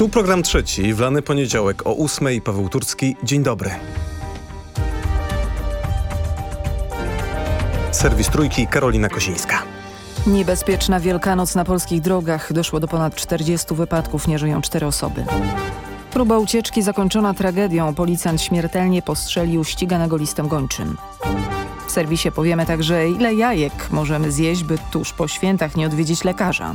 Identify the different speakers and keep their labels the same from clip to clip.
Speaker 1: Tu program trzeci, w lany poniedziałek o ósmej. Paweł Turski. Dzień dobry. Serwis Trójki, Karolina Kozińska.
Speaker 2: Niebezpieczna Wielkanoc na polskich drogach. Doszło do ponad 40 wypadków, nie żyją cztery osoby. Próba ucieczki zakończona tragedią. Policjant śmiertelnie postrzelił ściganego listem gończym. W serwisie powiemy także, ile jajek możemy zjeść, by tuż po świętach nie odwiedzić lekarza.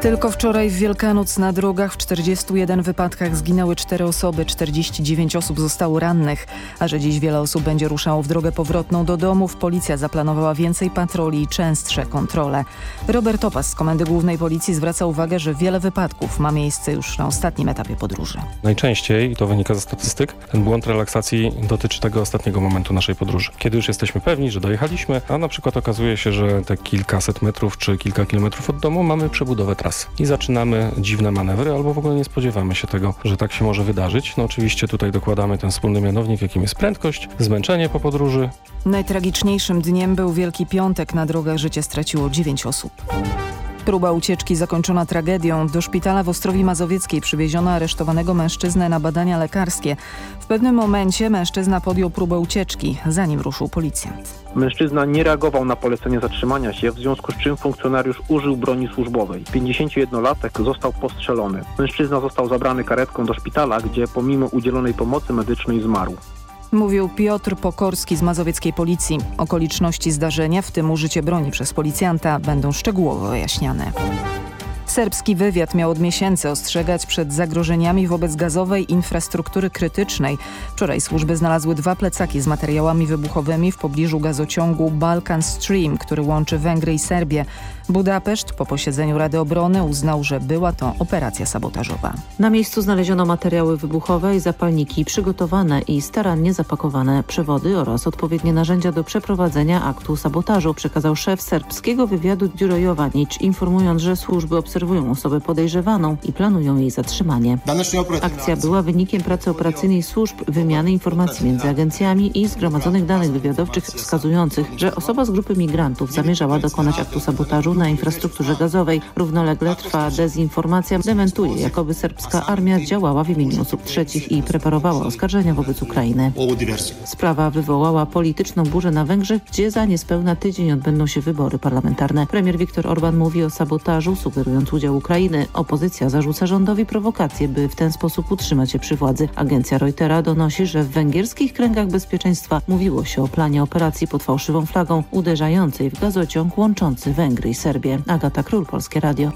Speaker 2: Tylko wczoraj w Wielkanoc na drogach w 41 wypadkach zginęły 4 osoby, 49 osób zostało rannych, a że dziś wiele osób będzie ruszało w drogę powrotną do domów, policja zaplanowała więcej patroli i częstsze kontrole. Robert Topas z Komendy Głównej Policji zwraca uwagę, że wiele wypadków ma miejsce już na ostatnim etapie podróży.
Speaker 3: Najczęściej, i to wynika ze statystyk, ten błąd relaksacji dotyczy tego ostatniego momentu naszej podróży. Kiedy już jesteśmy pewni, że dojechaliśmy, a na przykład okazuje się, że te kilkaset metrów czy kilka kilometrów od domu mamy przebudowę i zaczynamy dziwne manewry albo w ogóle nie spodziewamy się tego, że tak się może wydarzyć. No oczywiście tutaj dokładamy ten wspólny mianownik, jakim jest prędkość, zmęczenie po podróży.
Speaker 2: Najtragiczniejszym dniem był Wielki Piątek. Na drogach życie straciło 9 osób. Próba ucieczki zakończona tragedią. Do szpitala w Ostrowi Mazowieckiej przywieziono aresztowanego mężczyznę na badania lekarskie. W pewnym momencie mężczyzna podjął próbę ucieczki, zanim ruszył policjant.
Speaker 4: Mężczyzna nie reagował na polecenie zatrzymania się, w związku z czym funkcjonariusz użył broni służbowej. 51-latek został postrzelony. Mężczyzna został zabrany karetką do szpitala, gdzie pomimo udzielonej pomocy medycznej zmarł.
Speaker 2: Mówił Piotr Pokorski z Mazowieckiej Policji. Okoliczności zdarzenia, w tym użycie broni przez policjanta, będą szczegółowo wyjaśniane. Serbski wywiad miał od miesięcy ostrzegać przed zagrożeniami wobec gazowej infrastruktury krytycznej. Wczoraj służby znalazły dwa plecaki z materiałami wybuchowymi w pobliżu gazociągu Balkan Stream, który łączy Węgry i Serbię. Budapeszt po posiedzeniu Rady Obrony uznał, że była to operacja sabotażowa.
Speaker 5: Na miejscu znaleziono materiały wybuchowe i zapalniki przygotowane i starannie zapakowane przewody oraz odpowiednie narzędzia do przeprowadzenia aktu sabotażu, przekazał szef serbskiego wywiadu Jovanic, informując, że służby obserwują osobę podejrzewaną i planują jej zatrzymanie. Akcja była wynikiem pracy operacyjnej służb, wymiany informacji między agencjami i zgromadzonych danych wywiadowczych wskazujących, że osoba z grupy migrantów zamierzała dokonać aktu sabotażu na infrastrukturze gazowej. Równolegle trwa dezinformacja, dementuje, jakoby serbska armia działała w imieniu osób trzecich i preparowała oskarżenia wobec Ukrainy. Sprawa wywołała polityczną burzę na Węgrzech, gdzie za niespełna tydzień odbędą się wybory parlamentarne. Premier Viktor Orban mówi o sabotażu, sugerując udział Ukrainy. Opozycja zarzuca rządowi prowokację, by w ten sposób utrzymać się przy władzy. Agencja Reutera donosi, że w węgierskich kręgach bezpieczeństwa mówiło się o planie operacji pod fałszywą flagą uderzającej w gazociąg łączący Węgry i Serbię. Agata Król, Polskie Radio.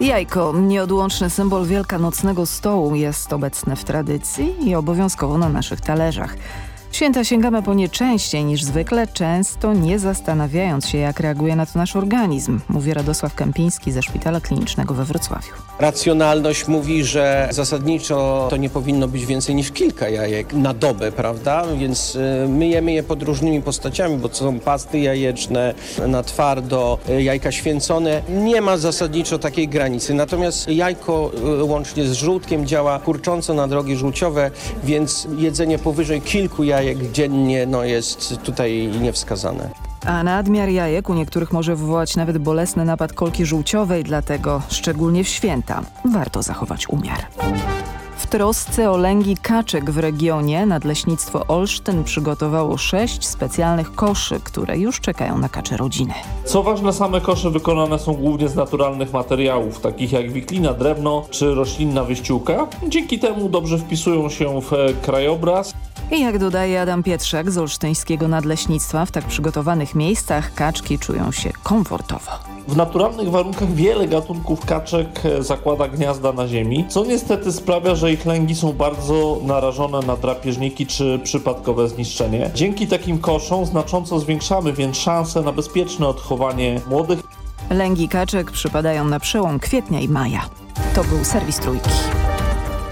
Speaker 2: Jajko, nieodłączny symbol wielkanocnego stołu, jest obecne w tradycji i obowiązkowo na naszych talerzach. Święta sięgamy po nie częściej niż zwykle, często nie zastanawiając się, jak reaguje na to nasz organizm, mówi Radosław Kępiński ze Szpitala Klinicznego we Wrocławiu.
Speaker 6: Racjonalność mówi, że zasadniczo to nie powinno być więcej niż kilka jajek na dobę, prawda? Więc y, myjemy je pod różnymi postaciami, bo to są pasty jajeczne, na twardo, y, jajka święcone. Nie ma zasadniczo takiej granicy. Natomiast jajko y, łącznie z żółtkiem działa kurcząco na drogi żółciowe, więc jedzenie powyżej kilku jajek jajek dziennie no, jest tutaj niewskazane.
Speaker 2: A nadmiar jajek u niektórych może wywołać nawet bolesny napad kolki żółciowej, dlatego szczególnie w święta warto zachować umiar. W trosce o lęgi kaczek w regionie Nadleśnictwo Olsztyn przygotowało sześć specjalnych koszy, które już czekają na kacze rodziny.
Speaker 7: Co ważne, same kosze wykonane są głównie z naturalnych materiałów, takich jak wiklina, drewno czy roślinna wyściółka. Dzięki temu dobrze wpisują się w krajobraz.
Speaker 2: I jak dodaje Adam Pietrzak z Olsztyńskiego Nadleśnictwa, w tak przygotowanych miejscach kaczki czują się komfortowo.
Speaker 7: W naturalnych warunkach wiele gatunków kaczek zakłada gniazda na ziemi, co niestety sprawia, że ich lęgi są bardzo narażone na drapieżniki czy przypadkowe zniszczenie. Dzięki takim koszom znacząco zwiększamy więc szanse na bezpieczne odchowanie młodych.
Speaker 2: Lęgi kaczek przypadają na przełom kwietnia i maja. To był serwis Trójki.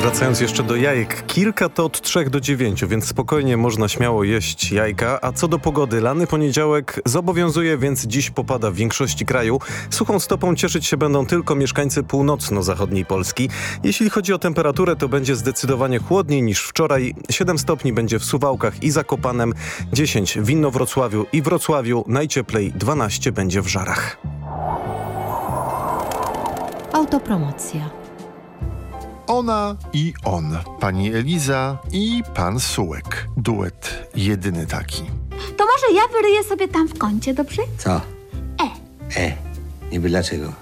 Speaker 1: Wracając jeszcze do jajek, kilka to od 3 do 9, więc spokojnie można śmiało jeść jajka. A co do pogody, lany poniedziałek zobowiązuje, więc dziś popada w większości kraju. Suchą stopą cieszyć się będą tylko mieszkańcy północno-zachodniej Polski. Jeśli chodzi o temperaturę, to będzie zdecydowanie chłodniej niż wczoraj. 7 stopni będzie w Suwałkach i Zakopanem, 10 w Inowrocławiu i Wrocławiu, najcieplej 12 będzie w Żarach.
Speaker 8: Autopromocja.
Speaker 9: Ona i on, pani Eliza i pan Sułek. Duet jedyny taki.
Speaker 10: To może ja wyryję sobie tam w kącie, dobrze?
Speaker 11: Co?
Speaker 10: E.
Speaker 11: E. Niby dlaczego?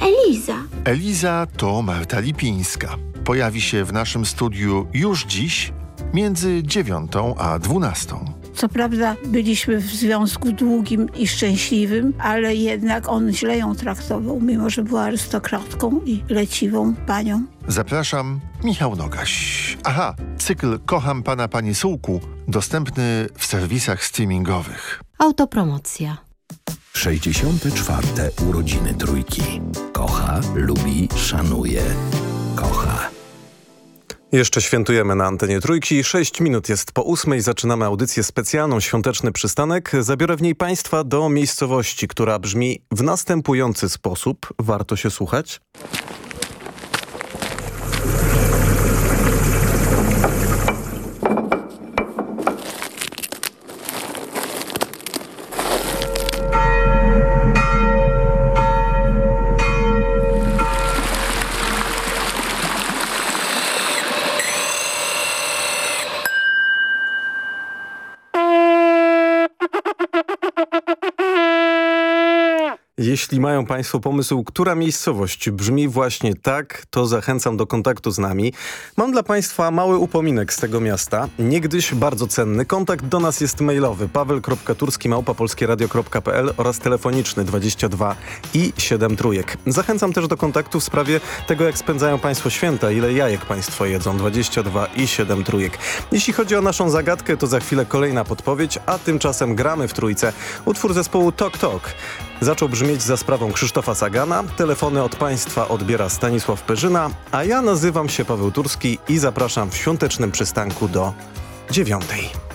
Speaker 10: Eliza.
Speaker 9: Eliza to Marta Lipińska. Pojawi się w naszym studiu już dziś między dziewiątą a dwunastą.
Speaker 12: Co prawda byliśmy w związku długim i szczęśliwym, ale jednak on źle ją traktował, mimo że była arystokratką i leciwą panią.
Speaker 9: Zapraszam, Michał Nogaś. Aha, cykl Kocham Pana Panie Sułku dostępny w serwisach streamingowych.
Speaker 8: Autopromocja.
Speaker 13: 64. urodziny trójki. Kocha, lubi, szanuje. Kocha.
Speaker 1: Jeszcze świętujemy na antenie trójki. 6 minut jest po ósmej. Zaczynamy audycję specjalną Świąteczny Przystanek. Zabiorę w niej Państwa do miejscowości, która brzmi w następujący sposób. Warto się słuchać. Jeśli mają Państwo pomysł, która miejscowość brzmi właśnie tak, to zachęcam do kontaktu z nami. Mam dla Państwa mały upominek z tego miasta, niegdyś bardzo cenny. Kontakt do nas jest mailowy paweł.turski.małpopolskieradio.pl oraz telefoniczny 22 i 7 trójek. Zachęcam też do kontaktu w sprawie tego, jak spędzają Państwo święta, ile jajek Państwo jedzą 22 i 7 trójek. Jeśli chodzi o naszą zagadkę, to za chwilę kolejna podpowiedź, a tymczasem gramy w trójce. Utwór zespołu Tok Tok zaczął brzmieć za sprawą Krzysztofa Sagana. Telefony od Państwa odbiera Stanisław Perzyna, a ja nazywam się Paweł Turski i zapraszam w świątecznym przystanku do dziewiątej.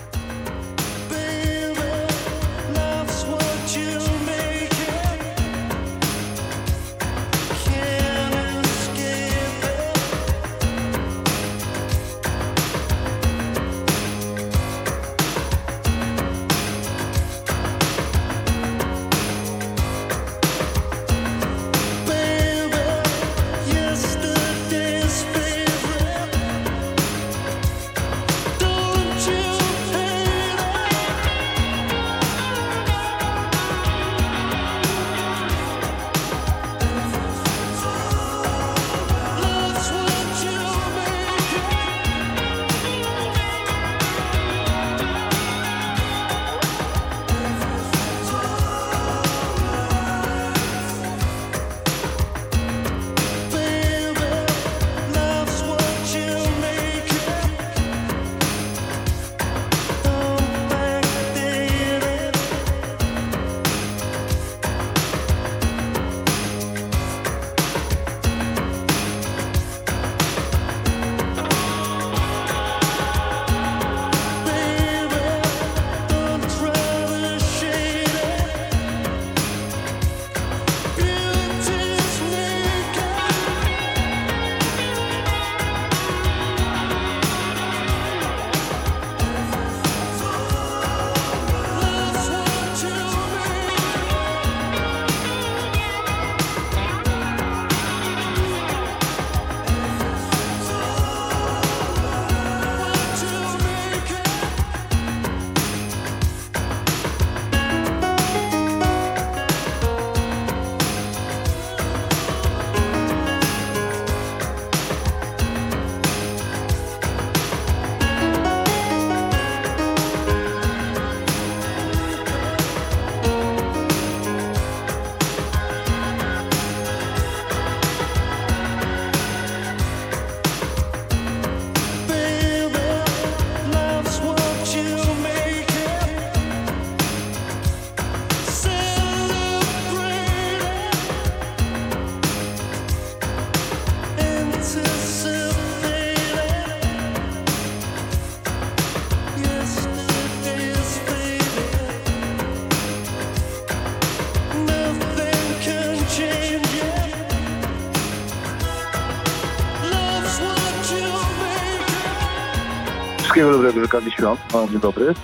Speaker 11: Dobrego, okazji świąt. No, dzień dobry.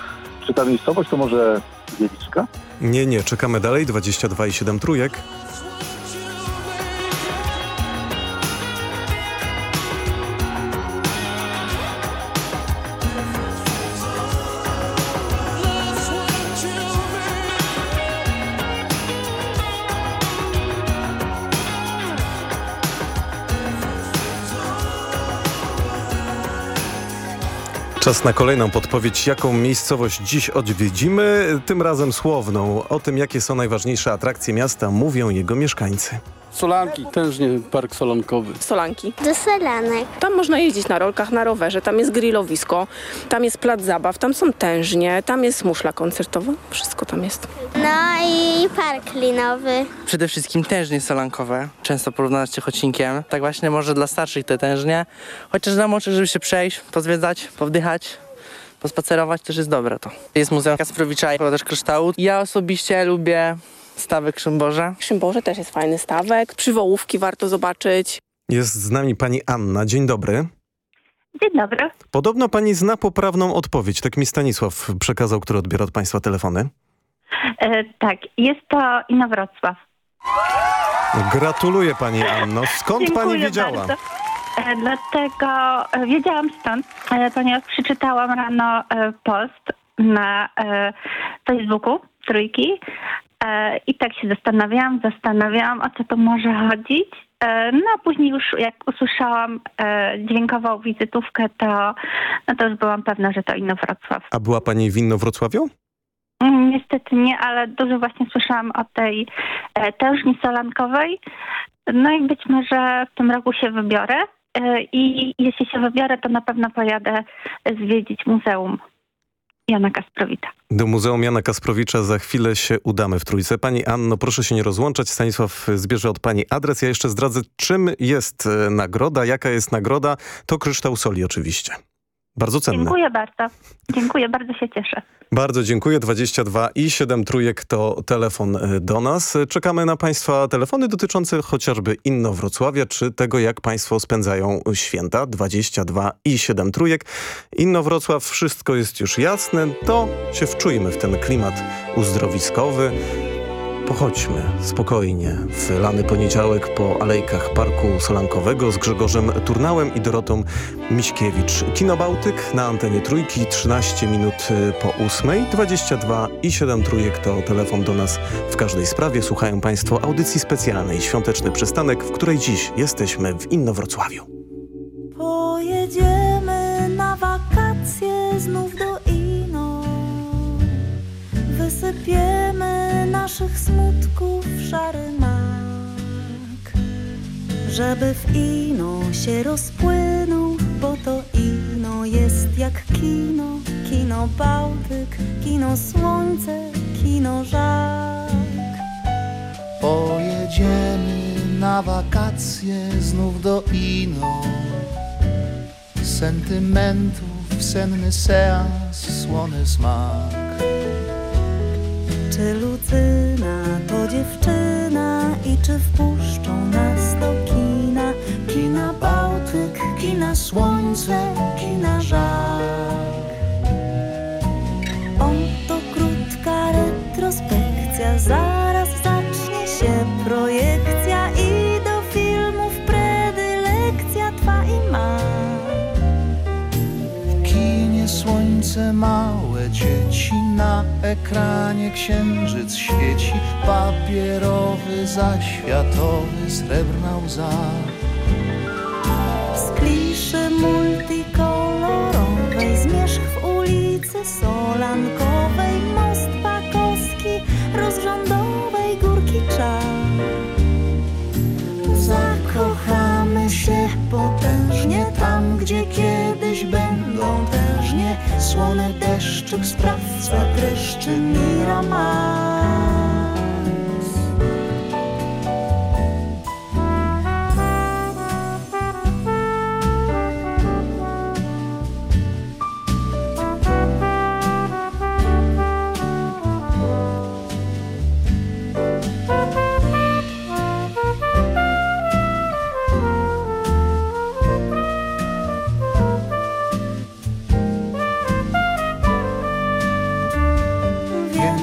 Speaker 11: Czy ta miejscowość to może Wieliczka?
Speaker 1: Nie, nie, czekamy dalej. 22 i 7 trójek. Czas na kolejną podpowiedź, jaką miejscowość dziś odwiedzimy, tym razem słowną. O tym, jakie są najważniejsze atrakcje miasta, mówią jego mieszkańcy.
Speaker 14: Solanki, tężnie park solankowy.
Speaker 15: Solanki.
Speaker 10: Do Solanek.
Speaker 15: Tam można jeździć na rolkach, na rowerze, tam jest grillowisko, tam jest plac zabaw, tam są tężnie, tam jest muszla koncertowa, wszystko tam jest.
Speaker 10: No i park linowy.
Speaker 16: Przede wszystkim tężnie solankowe, często porównane z Ciechocinkiem. Tak właśnie może dla starszych te tężnie, chociaż dla młodszych, żeby się przejść, pozwiedzać, powdychać, pospacerować też jest dobre to. Jest Muzeum Kasprowicza, też kryształu. Ja osobiście lubię stawek Szymborza.
Speaker 15: Szymborze też jest fajny stawek, przywołówki warto zobaczyć.
Speaker 1: Jest z nami pani Anna. Dzień dobry.
Speaker 17: Dzień dobry.
Speaker 1: Podobno pani zna poprawną odpowiedź. Tak mi Stanisław przekazał, który odbiera od państwa telefony.
Speaker 17: E, tak, jest to Inowrocław.
Speaker 1: Gratuluję pani Anno. Skąd
Speaker 17: Dziękuję
Speaker 1: pani wiedziała?
Speaker 17: Bardzo. E, dlatego e, wiedziałam stąd, e, ponieważ przeczytałam rano e, post na e, Facebooku Trójki i tak się zastanawiałam, zastanawiałam, o co to może chodzić. E, No a później już jak usłyszałam e, dźwiękową wizytówkę, to, no to już byłam pewna, że to Inowrocław.
Speaker 1: A była pani w Inno-Wrocławiu?
Speaker 17: Mm, Niestety nie, ale dużo właśnie słyszałam o tej e, tężni solankowej. No i być może w tym roku się wybiorę. E, I jeśli się wybiorę, to na pewno pojadę zwiedzić Muzeum Jana Kasprowita.
Speaker 1: Do Muzeum Jana Kasprowicza za chwilę się udamy w Trójce. Pani Anno, proszę się nie rozłączać. Stanisław zbierze od pani adres. Ja jeszcze zdradzę, czym jest e, nagroda, jaka jest nagroda. To kryształ soli oczywiście. Bardzo cenny.
Speaker 17: Dziękuję bardzo. Dziękuję, bardzo się cieszę.
Speaker 1: Bardzo dziękuję. 22 i 7 trójek to telefon e, do nas. Czekamy na Państwa telefony dotyczące chociażby Innowrocławia, czy tego, jak Państwo spędzają święta. 22 i 7 trójek. Innowrocław, wszystko jest już jasne. To się wczujmy w ten klimat uzdrowiskowy. Pochodźmy spokojnie w lany poniedziałek po alejkach Parku Solankowego z Grzegorzem Turnałem i Dorotą Miśkiewicz. Kino Bałtyk na antenie Trójki, 13 minut y, po 8, 22 i 7 trójek to telefon do nas w każdej sprawie. Słuchają Państwo audycji specjalnej Świąteczny Przystanek, w której dziś jesteśmy w Innowrocławiu.
Speaker 18: Pojedziemy na wakacje znów do Wysypiemy naszych smutków szary mak Żeby w Ino się rozpłynął, bo to Ino jest jak kino. Kino Bałtyk, kino Słońce, kino Żak.
Speaker 19: Pojedziemy na wakacje znów do Ino. Sentymentów senny seans, słony smak
Speaker 18: Czy Lucyna to dziewczyna i czy wpuszczą nas do kina? Kina Bałtyk, kina Słońce, kina Żak. Oto krótka retrospekcja, zaraz zacznie się projekcja i do filmów predylekcja twa i ma.
Speaker 19: W kinie słońce małe dzieci Na ekranie księżyc świeci Papierowy, zaświatowy, srebrna łza.
Speaker 18: Z kliszy multikolorowej Zmierzch w ulicy Solankowej Most Pakowski Rozrządowej Górki Czar. Zakochamy się Tam, gdzie kiedyś będą tężnie Słony deszczyk, sprawca dreszczy Miramax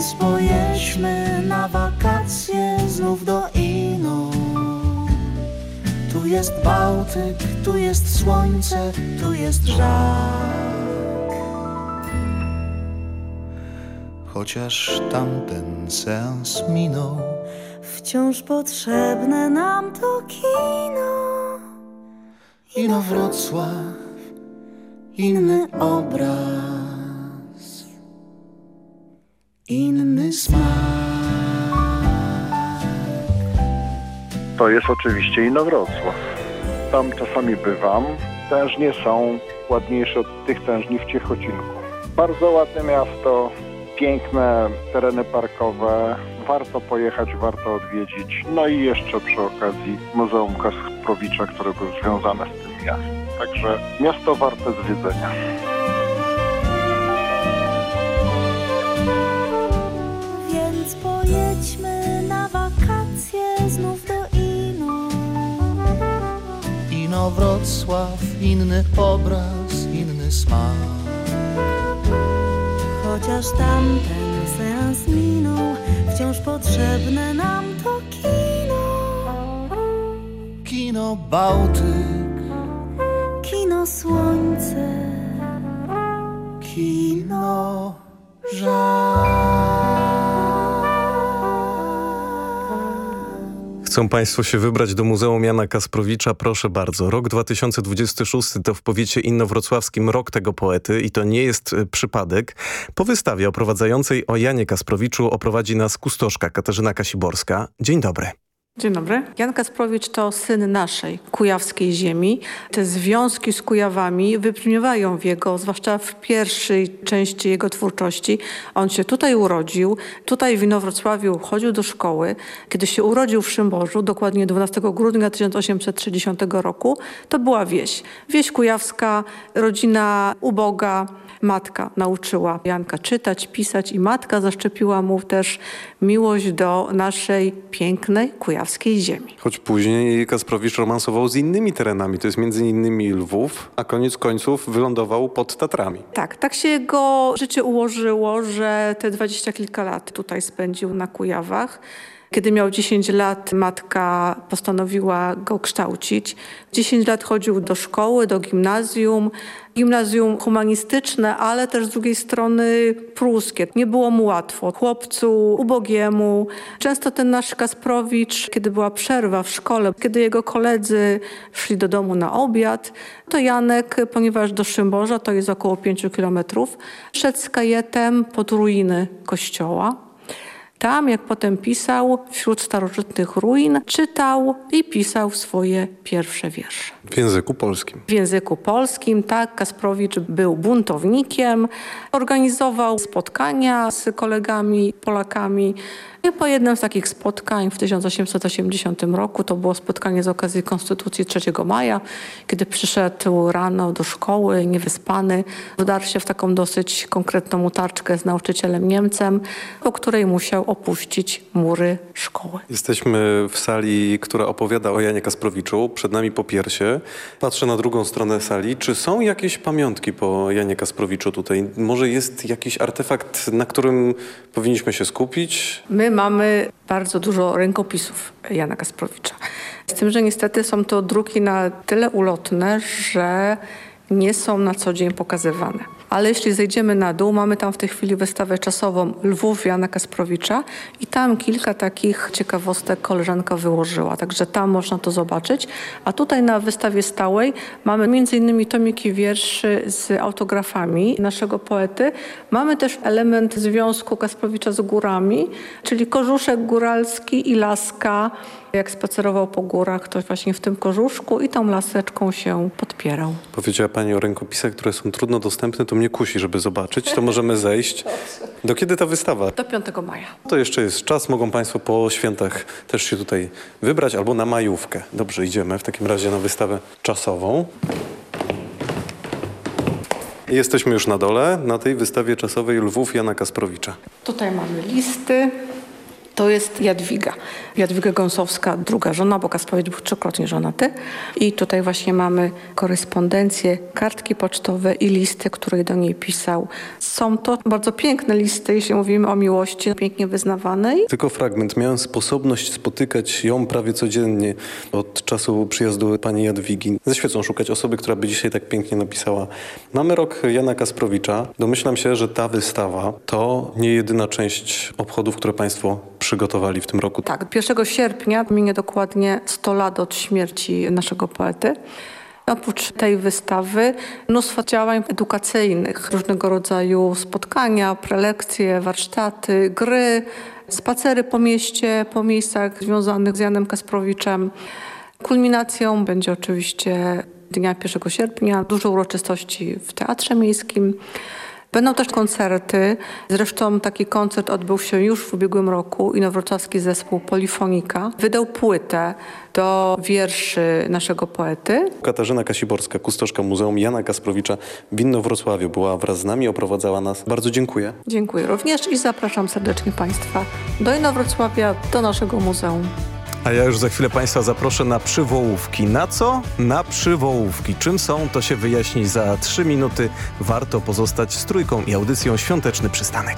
Speaker 19: Więc pojedźmy na wakacje znów do Ino. Tu jest Bałtyk, tu jest słońce, tu jest żak. Chociaż tamten seans minął,
Speaker 20: Wciąż potrzebne nam to kino.
Speaker 19: Ino Wrocław, inny obraz, inny smak.
Speaker 11: To jest oczywiście Inowrocław. Tam czasami bywam. Tężnie są ładniejsze od tych tężni w Ciechocinku. Bardzo ładne miasto, piękne tereny parkowe. Warto pojechać, warto odwiedzić. No i jeszcze przy okazji Muzeum Kasprowicza, które było związane z tym miastem. Także miasto warte zwiedzenia.
Speaker 20: Więc pojedźmy na wakacje znów do Ino.
Speaker 19: Ino Wrocław, inny obraz, inny smak.
Speaker 20: Chociaż tamten seans minął, wciąż potrzebne nam to kino.
Speaker 19: Kino Bałtyk,
Speaker 20: Kino słońce.
Speaker 19: kino żak.
Speaker 1: Chcą Państwo się wybrać do Muzeum Jana Kasprowicza? Proszę bardzo. Rok 2026 to w powiecie innowrocławskim rok tego poety i to nie jest y, przypadek. Po wystawie oprowadzającej o Janie Kasprowiczu oprowadzi nas kustoszka Katarzyna Kasiborska. Dzień dobry.
Speaker 21: Dzień dobry. Jan Kasprowicz to syn naszej kujawskiej ziemi. Te związki z Kujawami wybrzmiewają w jego, zwłaszcza w pierwszej części jego twórczości. On się tutaj urodził, tutaj w Inowrocławiu chodził do szkoły. Kiedy się urodził w Szymborzu, dokładnie 12 grudnia 1860 roku, to była wieś. Wieś kujawska, rodzina uboga, Matka nauczyła Janka czytać, pisać i matka zaszczepiła mu też miłość do naszej pięknej kujawskiej ziemi.
Speaker 1: Choć później Kasprowicz romansował z innymi terenami, to jest między innymi Lwów, a koniec końców wylądował pod Tatrami.
Speaker 21: Tak, tak się jego życie ułożyło, że te dwadzieścia kilka lat tutaj spędził na Kujawach. Kiedy miał 10 lat, matka postanowiła go kształcić. 10 lat chodził do szkoły, do gimnazjum. Gimnazjum humanistyczne, ale też z drugiej strony pruskie. Nie było mu łatwo. Chłopcu ubogiemu. Często ten nasz Kasprowicz, kiedy była przerwa w szkole, kiedy jego koledzy szli do domu na obiad, to Janek, ponieważ do Szymborza to jest około 5 kilometrów, szedł z kajetem pod ruiny kościoła. Tam, jak potem pisał, wśród starożytnych ruin, czytał i pisał swoje pierwsze wiersze.
Speaker 1: W języku polskim.
Speaker 21: W języku polskim, tak, Kasprowicz był buntownikiem, organizował spotkania z kolegami Polakami. I po jednym z takich spotkań w 1880 roku, to było spotkanie z okazji Konstytucji 3 maja, kiedy przyszedł rano do szkoły, niewyspany, wdarł się w taką dosyć konkretną utarczkę z nauczycielem Niemcem, po której musiał opuścić mury szkoły.
Speaker 1: Jesteśmy w sali, która opowiada o Janie Kasprowiczu. Przed nami po piersie. Patrzę na drugą stronę sali. Czy są jakieś pamiątki po Janie Kasprowiczu tutaj? Może jest jakiś artefakt, na którym powinniśmy się skupić?
Speaker 21: My mamy bardzo dużo rękopisów Jana Kasprowicza. Z tym, że niestety są to druki na tyle ulotne, że nie są na co dzień pokazywane. Ale jeśli zejdziemy na dół, mamy tam w tej chwili wystawę czasową Lwów Jana Kasprowicza i tam kilka takich ciekawostek koleżanka wyłożyła, także tam można to zobaczyć. A tutaj na wystawie stałej mamy innymi tomiki wierszy z autografami naszego poety. Mamy też element związku Kasprowicza z górami, czyli korzuszek góralski i laska. Jak spacerował po górach, to właśnie w tym korzuszku i tą laseczką się podpierał.
Speaker 1: Powiedziała Pani o rękopisach, które są trudno dostępne. To mnie kusi, żeby zobaczyć. To możemy zejść. Do kiedy ta wystawa?
Speaker 21: Do 5 maja.
Speaker 1: To jeszcze jest czas. Mogą Państwo po świętach też się tutaj wybrać albo na majówkę. Dobrze, idziemy w takim razie na wystawę czasową. Jesteśmy już na dole, na tej wystawie czasowej Lwów Jana Kasprowicza.
Speaker 21: Tutaj mamy listy To jest Jadwiga. Jadwiga Gąsowska, druga żona, bo Kasprowicz był trzykrotnie żonaty. I tutaj właśnie mamy korespondencję, kartki pocztowe i listy, które do niej pisał. Są to bardzo piękne listy, jeśli mówimy o miłości, pięknie wyznawanej.
Speaker 22: Tylko fragment. Miałem sposobność spotykać ją prawie codziennie od czasu przyjazdu pani Jadwigi. Ze świecą szukać osoby, która by dzisiaj tak pięknie napisała. Mamy rok Jana Kasprowicza. Domyślam się, że ta wystawa to nie jedyna część obchodów, które państwo przygotowali w tym roku.
Speaker 21: Tak, 1 sierpnia minie dokładnie 100 lat od śmierci naszego poety. Oprócz tej wystawy mnóstwo działań edukacyjnych, różnego rodzaju spotkania, prelekcje, warsztaty, gry, spacery po mieście, po miejscach związanych z Janem Kasprowiczem. Kulminacją będzie oczywiście dnia 1 sierpnia dużo uroczystości w Teatrze Miejskim. Będą też koncerty. Zresztą taki koncert odbył się już w ubiegłym roku. Inowrocławski zespół Polifonika wydał płytę do wierszy naszego poety.
Speaker 22: Katarzyna Kasiborska, kustoszka Muzeum Jana Kasprowicza w Inowrocławiu była wraz z nami, oprowadzała nas. Bardzo dziękuję.
Speaker 21: Dziękuję również i zapraszam serdecznie Państwa do Inowrocławia, do naszego muzeum.
Speaker 22: A ja już za chwilę Państwa zaproszę na przywołówki. Na co? Na przywołówki. Czym są, to się wyjaśni za trzy minuty. Warto pozostać z trójką i audycją Świąteczny Przystanek.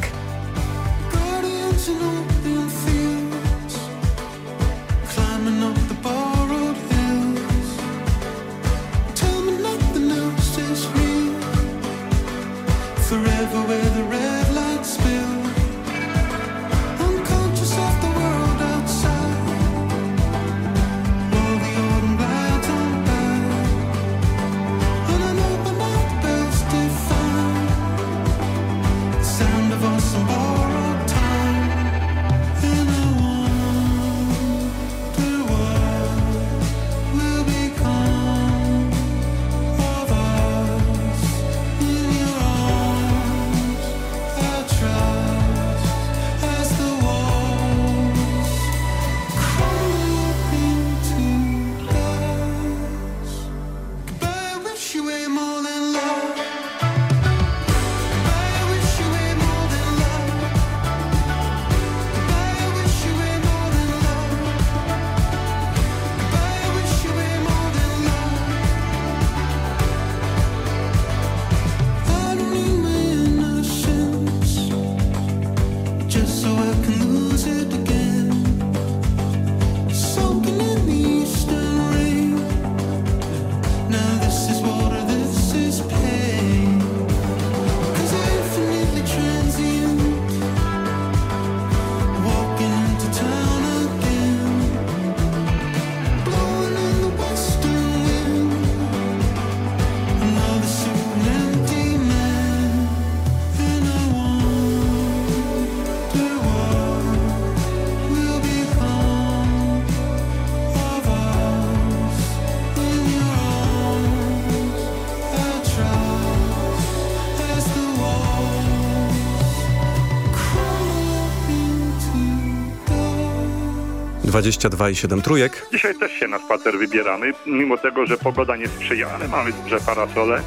Speaker 22: 22 i 7 trójek.
Speaker 23: Dzisiaj też się na spacer wybieramy, mimo tego, że pogoda nie sprzyja, ale mamy duże parasole.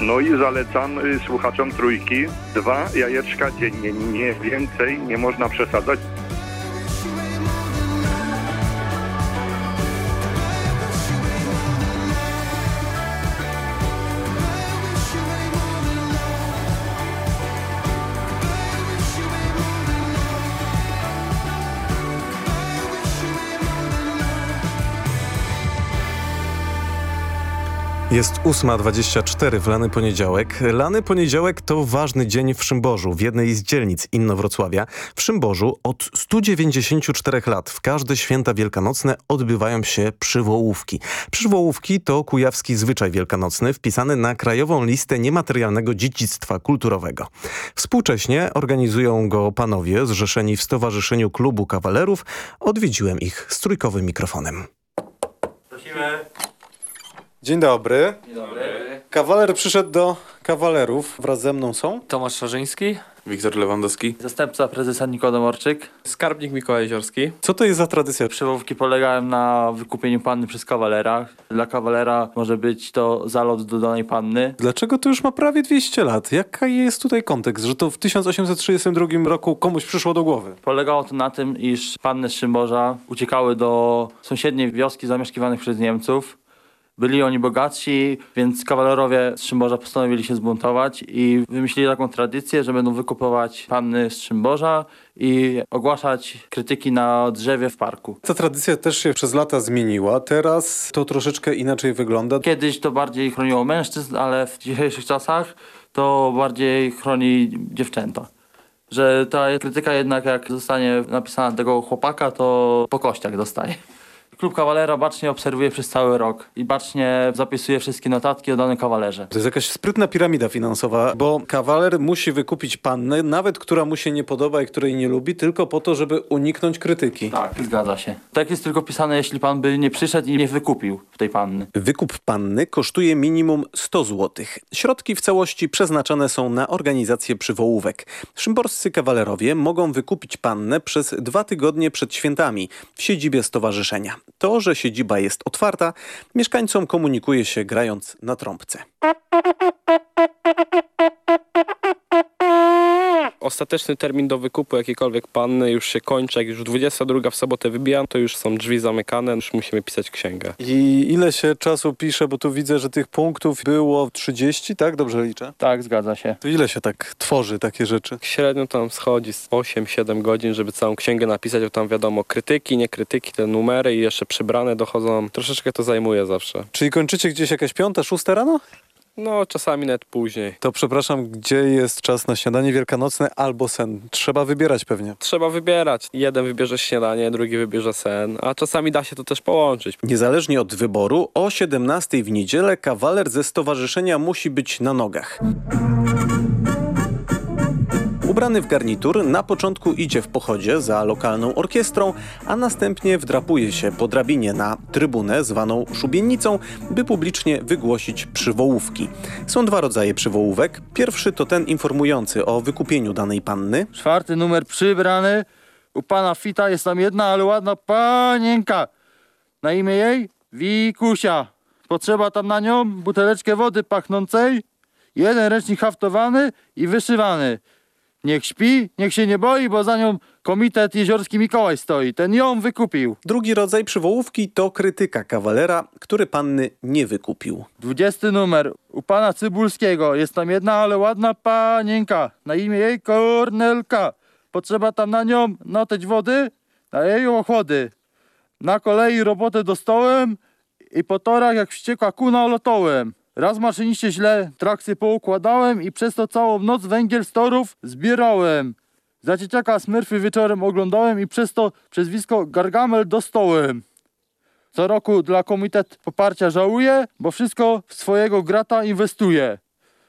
Speaker 23: No i zalecam y, słuchaczom trójki dwa jajeczka dziennie, nie więcej, nie można przesadzać.
Speaker 22: Jest 8.24 w lany poniedziałek. Lany poniedziałek to ważny dzień w Szymborzu, w jednej z dzielnic Innowrocławia. W Szymborzu od 194 lat w każde święta wielkanocne odbywają się przywołówki. Przywołówki to kujawski zwyczaj wielkanocny wpisany na krajową listę niematerialnego dziedzictwa kulturowego. Współcześnie organizują go panowie zrzeszeni w Stowarzyszeniu Klubu Kawalerów. Odwiedziłem ich z trójkowym mikrofonem.
Speaker 24: Prosimy.
Speaker 22: Dzień dobry.
Speaker 24: Dzień dobry.
Speaker 1: Kawaler przyszedł do kawalerów. Wraz ze mną są
Speaker 22: Tomasz Szarzyński,
Speaker 25: Wiktor Lewandowski.
Speaker 22: zastępca prezesa Nikodem Orczyk.
Speaker 25: Skarbnik Mikołaj Jeziorski.
Speaker 1: Co to jest za tradycja?
Speaker 22: Przywołówki polegają na wykupieniu panny przez kawalera. Dla kawalera może być to zalot do danej panny.
Speaker 1: Dlaczego to już ma prawie 200 lat? Jaki jest tutaj kontekst, że to w 1832 roku komuś przyszło do głowy?
Speaker 22: Polegało to na tym, iż panny z Szymborza uciekały do sąsiedniej wioski zamieszkiwanych przez Niemców. Byli oni bogatsi, więc kawalerowie z Szymborza postanowili się zbuntować i wymyślili taką tradycję, że będą wykupować panny z Szymborza i ogłaszać krytyki na drzewie w parku.
Speaker 1: Ta tradycja też się przez lata zmieniła. Teraz to troszeczkę inaczej wygląda.
Speaker 22: Kiedyś to bardziej chroniło mężczyzn, ale w dzisiejszych czasach to bardziej chroni dziewczęta. Że ta krytyka jednak jak zostanie napisana na tego chłopaka, to po kościach dostaje. Klub kawalera bacznie obserwuje przez cały rok i bacznie zapisuje wszystkie notatki o danym kawalerze.
Speaker 1: To jest jakaś sprytna piramida finansowa, bo kawaler musi wykupić pannę, nawet która mu się nie podoba i której nie lubi, tylko po to, żeby uniknąć krytyki.
Speaker 22: Tak, zgadza się. Tak jest tylko pisane, jeśli pan by nie przyszedł i nie wykupił tej panny.
Speaker 1: Wykup panny kosztuje minimum 100 zł. Środki w całości przeznaczone są na organizację przywołówek. Szymborscy kawalerowie mogą wykupić pannę przez dwa tygodnie przed świętami w siedzibie stowarzyszenia. To, że siedziba jest otwarta, mieszkańcom komunikuje się grając na trąbce.
Speaker 25: Ostateczny termin do wykupu jakiejkolwiek panny już się kończy. Jak już 22 w sobotę wybijam, to już są drzwi zamykane, już musimy pisać księgę.
Speaker 1: I ile się czasu pisze, bo tu widzę, że tych punktów było 30, tak? Dobrze liczę?
Speaker 22: Tak, zgadza się.
Speaker 1: To ile się tak tworzy takie rzeczy?
Speaker 25: Średnio tam schodzi z 8-7 godzin, żeby całą księgę napisać, bo tam wiadomo krytyki, nie krytyki, te numery i jeszcze przybrane dochodzą. Troszeczkę to zajmuje zawsze.
Speaker 1: Czyli kończycie gdzieś jakaś piąta, szósta rano?
Speaker 25: No, czasami nawet później.
Speaker 1: To przepraszam, gdzie jest czas na śniadanie wielkanocne albo sen? Trzeba wybierać pewnie.
Speaker 25: Trzeba wybierać. Jeden wybierze śniadanie, drugi wybierze sen, a czasami da się to też połączyć.
Speaker 1: Niezależnie od wyboru, o 17 w niedzielę kawaler ze stowarzyszenia musi być na nogach. Ubrany w garnitur, na początku idzie w pochodzie za lokalną orkiestrą, a następnie wdrapuje się po drabinie na trybunę zwaną szubienicą, by publicznie wygłosić przywołówki. Są dwa rodzaje przywołówek. Pierwszy to ten informujący o wykupieniu danej panny.
Speaker 22: Czwarty numer przybrany. U pana Fita jest tam jedna, ale ładna panienka. Na imię jej Wikusia. Potrzeba tam na nią buteleczkę wody pachnącej, jeden ręcznik haftowany i wyszywany. Niech śpi, niech się nie boi, bo za nią komitet jeziorski Mikołaj stoi. Ten ją wykupił.
Speaker 1: Drugi rodzaj przywołówki to krytyka kawalera, który panny nie wykupił.
Speaker 22: Dwudziesty numer. U pana Cybulskiego jest tam jedna, ale ładna panienka. Na imię jej Kornelka. Potrzeba tam na nią noteć wody, na jej ochłody. Na kolei robotę dostałem i po torach jak wściekła kuna lotołem. Raz maszyniście źle trakcję poukładałem i przez to całą noc węgiel z torów zbierałem. Za dzieciaka smurfy wieczorem oglądałem i przez to przezwisko Gargamel dostałem. Co roku dla komitet poparcia żałuję, bo wszystko w swojego grata inwestuję.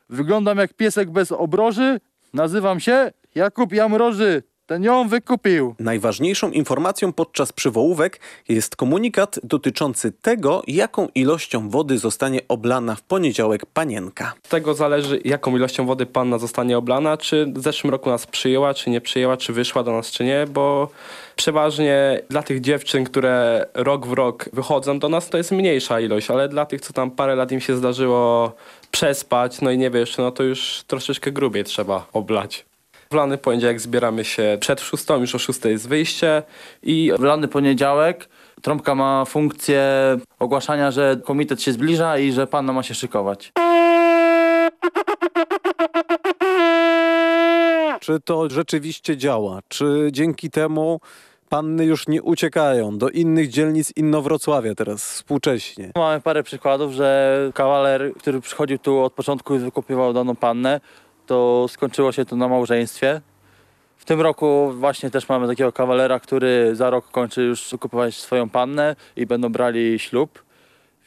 Speaker 22: Wyglądam jak piesek bez obroży, nazywam się Jakub Jamroży. Ten ją wykupił.
Speaker 1: Najważniejszą informacją podczas przywołówek jest komunikat dotyczący tego, jaką ilością wody zostanie oblana w poniedziałek panienka.
Speaker 25: Z tego zależy, jaką ilością wody panna zostanie oblana, czy w zeszłym roku nas przyjęła, czy nie przyjęła, czy wyszła do nas, czy nie, bo przeważnie dla tych dziewczyn, które rok w rok wychodzą do nas, to jest mniejsza ilość, ale dla tych, co tam parę lat im się zdarzyło przespać, no i nie wiesz, no to już troszeczkę grubiej trzeba oblać. W lany poniedziałek zbieramy się przed szóstą, już o szóstej jest wyjście i
Speaker 22: W lany poniedziałek trąbka ma funkcję ogłaszania, że komitet się zbliża i że panna ma się szykować.
Speaker 1: Czy to rzeczywiście działa? Czy dzięki temu panny już nie uciekają do innych dzielnic Innowrocławia teraz współcześnie?
Speaker 22: Mamy parę przykładów, że kawaler, który przychodził tu od początku i wykupywał daną pannę, to skończyło się to na małżeństwie. W tym roku właśnie też mamy takiego kawalera, który za rok kończy już kupować swoją pannę i będą brali ślub.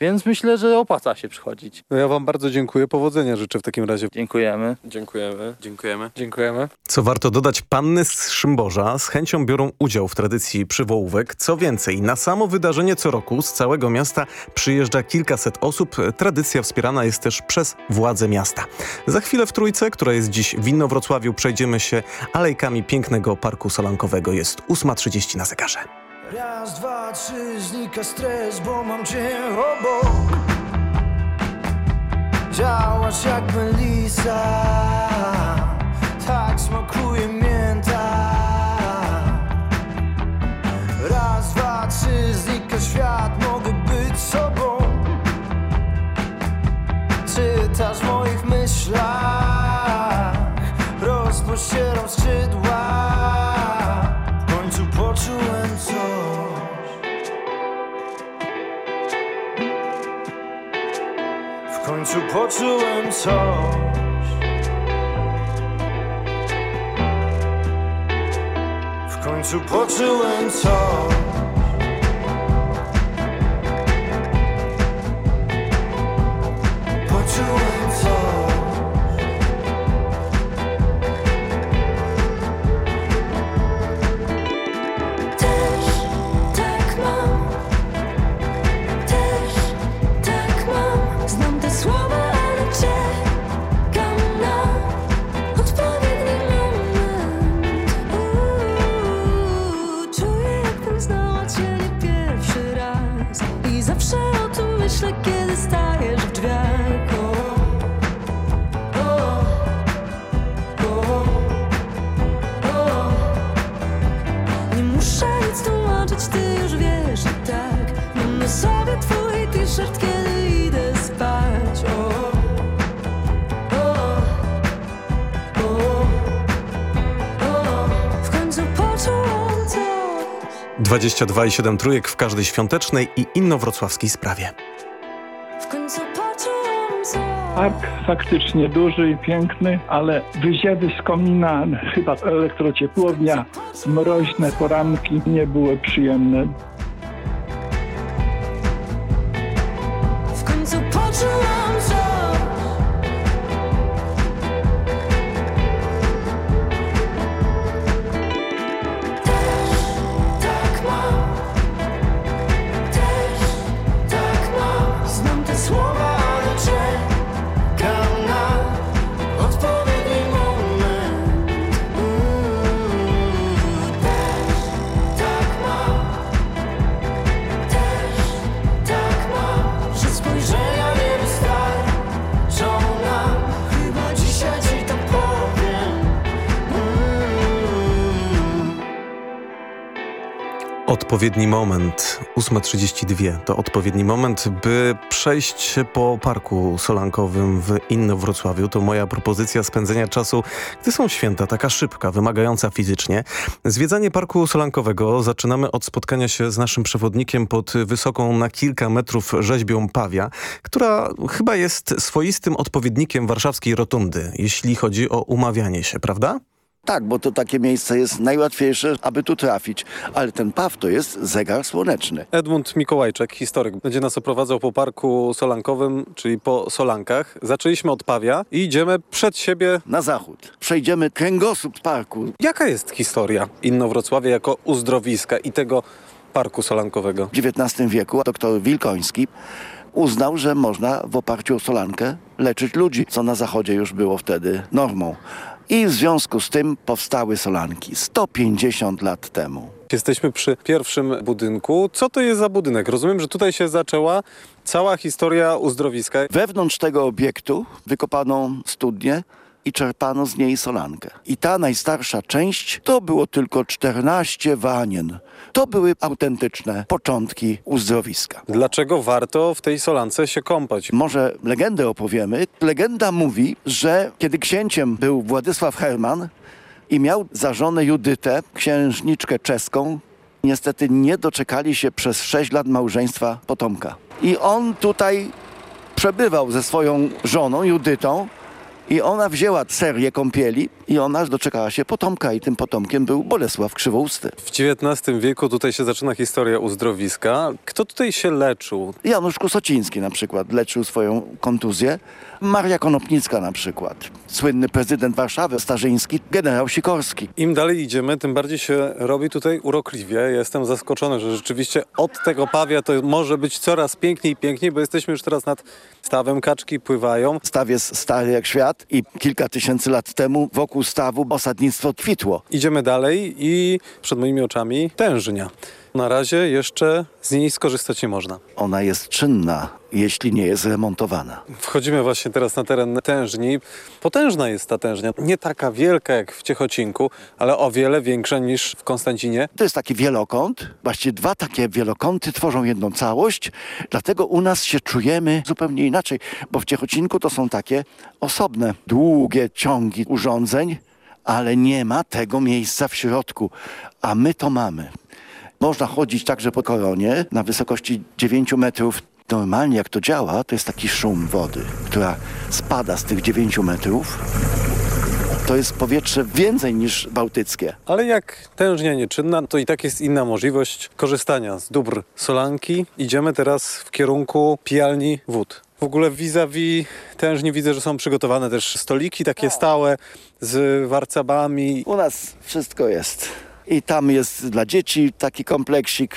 Speaker 22: Więc myślę, że opłaca się przychodzić.
Speaker 14: No ja wam bardzo dziękuję. Powodzenia życzę w takim razie.
Speaker 22: Dziękujemy.
Speaker 25: Dziękujemy.
Speaker 14: Dziękujemy. Dziękujemy.
Speaker 1: Co warto dodać, panny z Szymborza z chęcią biorą udział w tradycji przywołówek. Co więcej, na samo wydarzenie co roku z całego miasta przyjeżdża kilkaset osób. Tradycja wspierana jest też przez władze miasta. Za chwilę w Trójce, która jest dziś w Inowrocławiu, przejdziemy się alejkami pięknego parku solankowego. Jest 8.30 na zegarze.
Speaker 18: Raz, dwa, trzy, znika stres, bo mam cię obok. Działasz jak Melisa Tak smakuje mięta. Raz, dwa, trzy, znika świat, mogę być sobą. Czytasz w moich myślach. Rozpościeram skrzydła końcu poczułem coś. W końcu poczułem coś
Speaker 1: 22 i 7 trójek w każdej świątecznej i innowrocławskiej sprawie.
Speaker 26: Park faktycznie duży i piękny, ale wyziewy z komina, chyba elektrociepłownia, mroźne poranki nie były przyjemne.
Speaker 20: Odpowiedni moment,
Speaker 1: 8.32, to odpowiedni moment, by przejść po parku solankowym w Innowrocławiu. To moja propozycja spędzenia czasu, gdy są święta, taka szybka, wymagająca fizycznie. Zwiedzanie parku solankowego zaczynamy od spotkania się z naszym przewodnikiem pod wysoką na kilka metrów rzeźbią Pawia, która chyba jest swoistym odpowiednikiem warszawskiej rotundy, jeśli chodzi o umawianie się, prawda?
Speaker 27: Tak, bo to takie miejsce jest najłatwiejsze, aby tu trafić. Ale ten paw to jest zegar słoneczny.
Speaker 14: Edmund Mikołajczak, historyk, będzie nas oprowadzał po parku solankowym, czyli po Solankach. Zaczęliśmy od Pawia i idziemy przed siebie...
Speaker 27: Na zachód. Przejdziemy kręgosłup parku.
Speaker 14: Jaka jest historia Innowrocławia jako uzdrowiska i tego parku solankowego?
Speaker 27: W XIX wieku doktor Wilkoński uznał, że można w oparciu o solankę leczyć ludzi, co na zachodzie już było wtedy normą. I w związku z tym powstały solanki 150 lat temu.
Speaker 14: Jesteśmy przy pierwszym budynku. Co to jest za budynek? Rozumiem, że tutaj się zaczęła cała historia uzdrowiska.
Speaker 27: Wewnątrz tego obiektu wykopano studnię i czerpano z niej solankę. I ta najstarsza część to było tylko 14 wanien. To były autentyczne początki uzdrowiska.
Speaker 14: Dlaczego warto w tej solance się kąpać?
Speaker 27: Może legendę opowiemy. Legenda mówi, że kiedy księciem był Władysław Herman i miał za żonę Judytę, księżniczkę czeską, niestety nie doczekali się przez 6 lat małżeństwa potomka. I on tutaj przebywał ze swoją żoną Judytą I ona wzięła serię kąpieli i ona doczekała się potomka i tym potomkiem był Bolesław Krzywousty.
Speaker 1: W XIX wieku tutaj się zaczyna historia uzdrowiska. Kto tutaj się leczył?
Speaker 27: Janusz Kusociński na przykład leczył swoją kontuzję. Maria Konopnicka na przykład. Słynny prezydent Warszawy, Starzyński, generał Sikorski.
Speaker 1: Im dalej idziemy, tym bardziej się robi tutaj urokliwie. Jestem zaskoczony, że rzeczywiście od tego pawia to może być coraz piękniej i piękniej, bo jesteśmy już teraz nad stawem, kaczki pływają.
Speaker 27: Staw jest stary jak świat i kilka tysięcy lat temu wokół stawu osadnictwo kwitło.
Speaker 1: Idziemy dalej i przed moimi oczami tężnia. Na razie jeszcze z niej skorzystać nie można.
Speaker 27: Ona jest czynna, jeśli nie jest remontowana.
Speaker 1: Wchodzimy właśnie teraz na teren tężni. Potężna jest ta tężnia. Nie taka wielka jak w Ciechocinku, ale o wiele większa niż w Konstancinie.
Speaker 27: To jest taki wielokąt. Właściwie dwa takie wielokąty tworzą jedną całość. Dlatego u nas się czujemy zupełnie inaczej, bo w Ciechocinku to są takie osobne, długie ciągi urządzeń, ale nie ma tego miejsca w środku. A my to mamy. Można chodzić także po koronie na wysokości 9 metrów. Normalnie jak to działa, to jest taki szum wody, która spada z tych 9 metrów. To jest powietrze więcej niż bałtyckie.
Speaker 1: Ale jak tężnia nieczynna, to i tak jest inna możliwość korzystania z dóbr solanki. Idziemy teraz w kierunku pijalni wód. W ogóle vis-a-vis tężni widzę, że są przygotowane też stoliki takie stałe z warcabami.
Speaker 27: U nas wszystko jest. I tam jest dla dzieci taki kompleksik.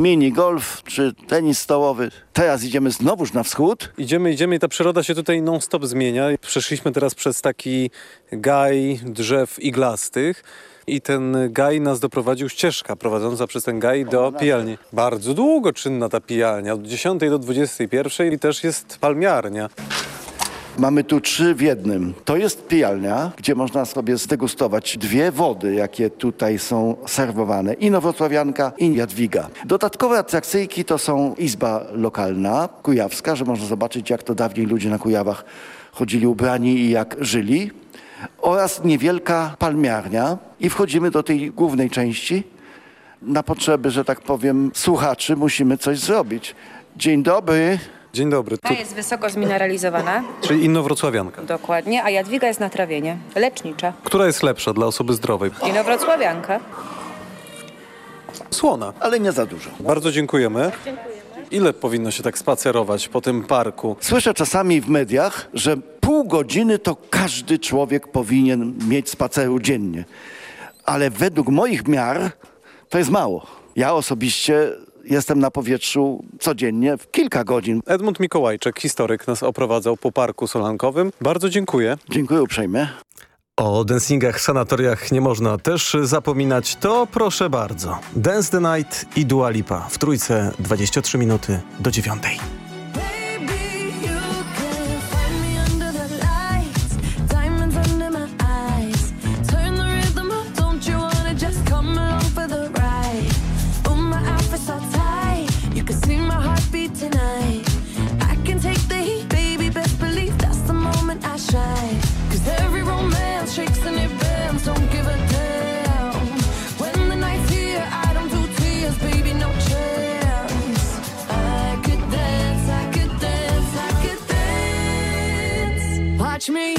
Speaker 27: Mini golf czy tenis stołowy. Teraz idziemy znowuż na wschód.
Speaker 1: Idziemy, idziemy i ta przyroda się tutaj non-stop zmienia. Przeszliśmy teraz przez taki gaj drzew iglastych i ten gaj nas doprowadził, ścieżka prowadząca przez ten gaj do pijalni. Bardzo długo czynna ta pijalnia, od 10 do 21 i też jest palmiarnia.
Speaker 27: Mamy tu trzy w jednym. To jest pijalnia, gdzie można sobie zdegustować dwie wody, jakie tutaj są serwowane. I Nowrocławianka, i Jadwiga. Dodatkowe atrakcyjki to są izba lokalna, kujawska, że można zobaczyć, jak to dawniej ludzie na Kujawach chodzili ubrani i jak żyli. Oraz niewielka palmiarnia. I wchodzimy do tej głównej części. Na potrzeby, że tak powiem, słuchaczy musimy coś zrobić. Dzień dobry.
Speaker 1: Dzień dobry.
Speaker 28: Ta jest wysoko zmineralizowana,
Speaker 1: Czyli innowrocławianka.
Speaker 28: dokładnie, a Jadwiga jest na trawienie, lecznicza.
Speaker 1: Która jest lepsza dla osoby zdrowej?
Speaker 28: Inowrocławianka.
Speaker 1: Słona.
Speaker 27: Ale nie za dużo.
Speaker 1: Bardzo dziękujemy. Ile powinno się tak spacerować po tym parku?
Speaker 27: Słyszę czasami w mediach, że pół godziny to każdy człowiek powinien mieć spaceru dziennie. Ale według moich miar to jest mało. Ja osobiście jestem na powietrzu codziennie w kilka godzin.
Speaker 1: Edmund Mikołajczek, historyk, nas oprowadzał po parku solankowym. Bardzo dziękuję.
Speaker 27: Dziękuję uprzejmie.
Speaker 29: O dancingach, sanatoriach nie można też zapominać, to proszę bardzo. Dance the Night i Dua Lipa w trójce 23 minuty do dziewiątej.
Speaker 20: touch me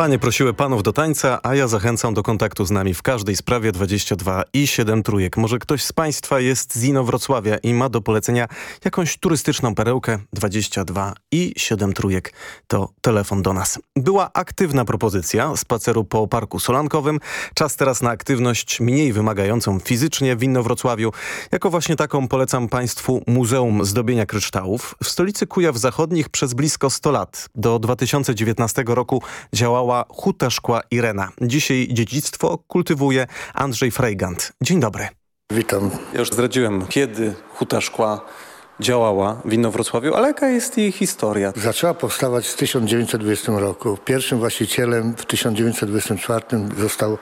Speaker 1: Panie prosiły panów do tańca, a ja zachęcam do kontaktu z nami w każdej sprawie 22 i 7 trójek. Może ktoś z państwa jest z Inowrocławia i ma do polecenia jakąś turystyczną perełkę 22 i 7 trójek. To telefon do nas. Była aktywna propozycja spaceru po Parku Solankowym. Czas teraz na aktywność mniej wymagającą fizycznie w Inowrocławiu. Jako właśnie taką polecam państwu Muzeum Zdobienia Kryształów. W stolicy Kujaw Zachodnich przez blisko 100 lat. Do 2019 roku działała Huta Szkła Irena. Dzisiaj dziedzictwo kultywuje Andrzej Frejgant. Dzień dobry.
Speaker 14: Witam. Ja już zdradziłem, kiedy Huta Szkła działała w Inowrocławiu, ale jaka jest jej historia?
Speaker 30: Zaczęła powstawać w 1920 roku. Pierwszym właścicielem w 1924 został,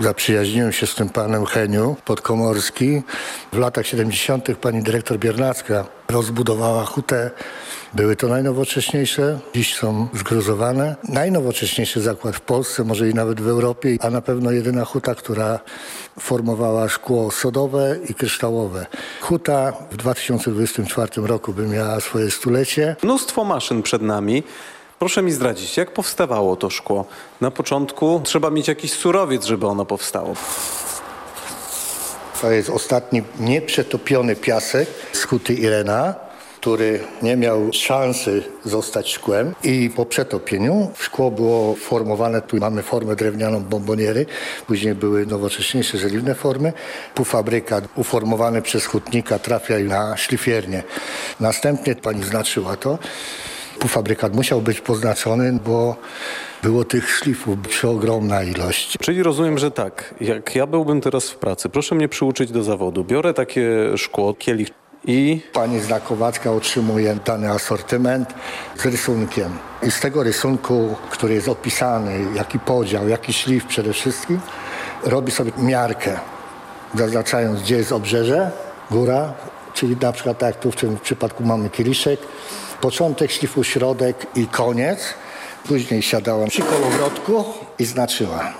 Speaker 30: zaprzyjaźniłem się z tym panem Heniu Podkomorski. W latach 70. pani dyrektor Biernacka rozbudowała hutę. Były to najnowocześniejsze, dziś są zgruzowane. Najnowocześniejszy zakład w Polsce, może i nawet w Europie, a na pewno jedyna huta, która formowała szkło sodowe i kryształowe. Huta w 2024 roku by miała swoje stulecie.
Speaker 14: Mnóstwo maszyn przed nami. Proszę mi zdradzić, jak powstawało to szkło? Na początku trzeba mieć jakiś surowiec, żeby ono powstało.
Speaker 30: To jest ostatni nieprzetopiony piasek z huty Irena, który nie miał szansy zostać szkłem i po przetopieniu szkło było formowane, tu mamy formę drewnianą bomboniery, później były nowocześniejsze żeliwne formy. Półfabrykat uformowany przez hutnika trafia na szlifiernię. Następnie pani znaczyła to. Półfabrykat musiał być poznaczony, bo było tych szlifów przeogromna ilość.
Speaker 14: Czyli rozumiem, że tak, jak ja byłbym teraz w pracy, proszę mnie przyuczyć do zawodu. Biorę takie szkło, kielich i...
Speaker 30: Pani Znakowacka otrzymuje dany asortyment z rysunkiem. I z tego rysunku, który jest opisany, jaki podział, jaki szlif przede wszystkim, robi sobie miarkę, zaznaczając, gdzie jest obrzeże, góra, czyli na przykład tak jak tu w tym przypadku mamy kieliszek, początek szlifu, środek i koniec. Później siadała przy kołowrotku i znaczyła.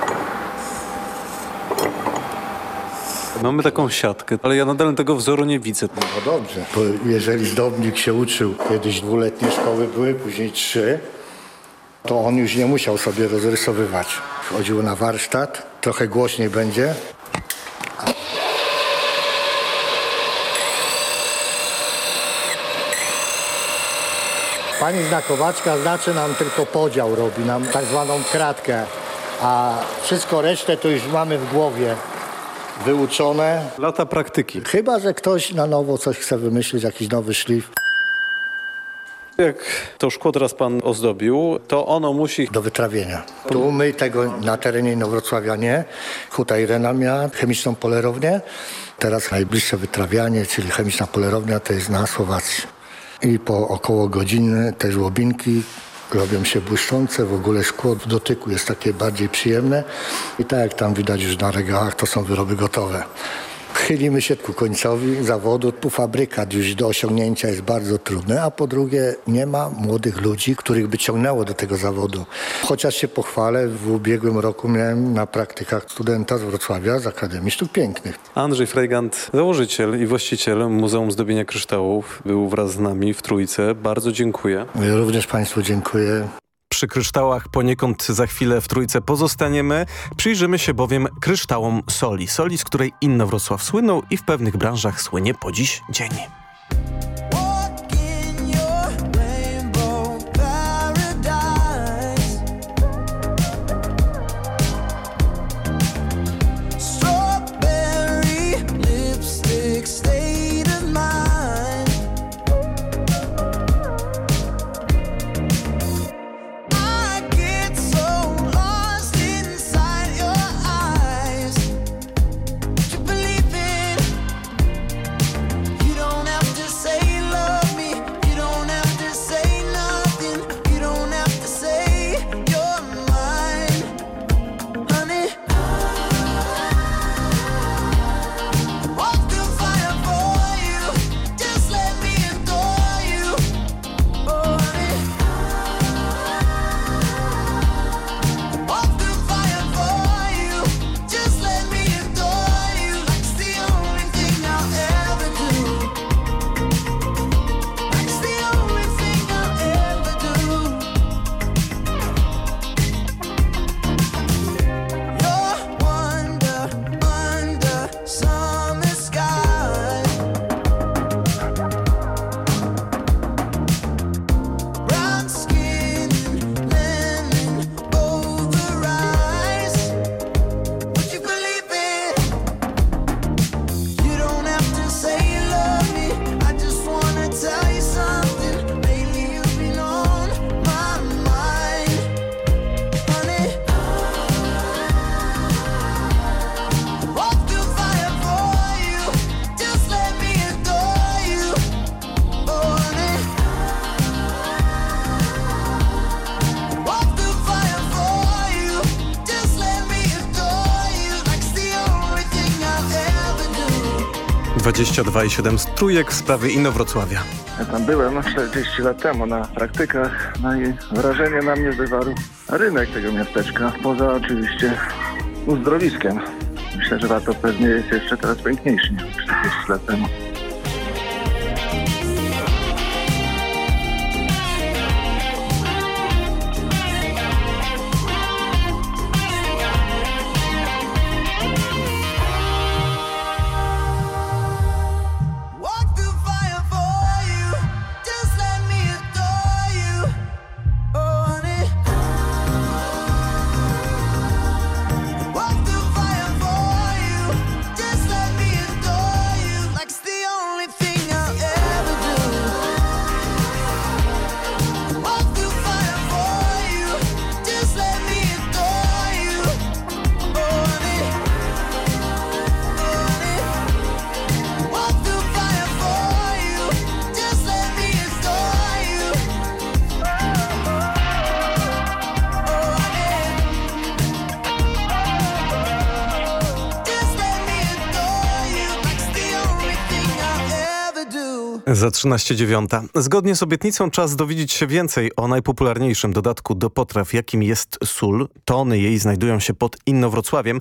Speaker 14: Mamy taką siatkę, ale ja nadal tego wzoru nie widzę.
Speaker 30: No dobrze, bo jeżeli zdobnik się uczył, kiedyś dwuletnie szkoły były, później trzy, to on już nie musiał sobie rozrysowywać. Chodził na warsztat, trochę głośniej będzie. Pani znakowaczka znaczy nam tylko podział, robi nam tak zwaną kratkę, a wszystko resztę to już mamy w głowie wyuczone.
Speaker 14: Lata praktyki.
Speaker 30: Chyba, że ktoś na nowo coś chce wymyślić, jakiś nowy szlif.
Speaker 14: Jak to szkło teraz pan ozdobił, to ono musi...
Speaker 30: Do wytrawienia. Tu my tego na terenie Inowrocławia nie. Huta Irena miała chemiczną polerownię. Teraz najbliższe wytrawianie, czyli chemiczna polerownia, to jest na Słowacji. I po około godziny te żłobinki robią się błyszczące, w ogóle szkło w dotyku jest takie bardziej przyjemne. I tak jak tam widać już na regałach, to są wyroby gotowe. Chylimy się ku końcowi zawodu. Półfabrykat już do osiągnięcia jest bardzo trudny, a po drugie nie ma młodych ludzi, których by ciągnęło do tego zawodu. Chociaż się pochwalę, w ubiegłym roku miałem na praktykach studenta z Wrocławia z Akademii Sztuk Pięknych.
Speaker 14: Andrzej Frejgant, założyciel i właściciel Muzeum Zdobienia Kryształów, był wraz z nami w Trójce. Bardzo dziękuję.
Speaker 30: Ja również Państwu dziękuję.
Speaker 1: Przy kryształach poniekąd za chwilę w trójce pozostaniemy. Przyjrzymy się bowiem kryształom soli. Soli, z której Inowrocław słynął i w pewnych branżach słynie po dziś dzień.
Speaker 31: 22,7 trójek w sprawie Inowrocławia.
Speaker 27: Ja tam byłem 40 lat temu na praktykach, no i wrażenie na mnie wywarł rynek tego miasteczka, poza oczywiście uzdrowiskiem. Myślę, że warto pewnie jest jeszcze teraz piękniejszy niż 40 lat temu.
Speaker 31: Za 13.09. Zgodnie z obietnicą czas dowiedzieć się więcej o najpopularniejszym dodatku do potraw, jakim jest sól. Tony jej znajdują się pod Innowrocławiem.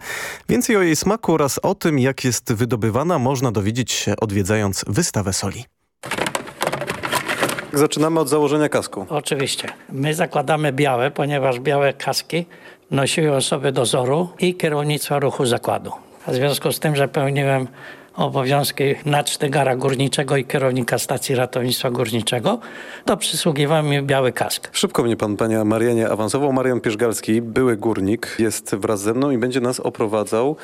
Speaker 31: Więcej o jej smaku oraz o tym, jak jest wydobywana, można dowiedzieć się odwiedzając wystawę soli.
Speaker 1: Zaczynamy od założenia kasku.
Speaker 32: Oczywiście. My zakładamy białe, ponieważ białe kaski nosiły osoby dozoru i kierownictwa ruchu zakładu. A w związku z tym, że pełniłem obowiązki nadsztygara górniczego i kierownika stacji ratownictwa górniczego, to przysługiwał mi biały kask.
Speaker 1: Szybko mnie pan, panie Marianie, awansował. Marian Pierzgalski, były górnik, jest wraz ze mną i będzie nas oprowadzał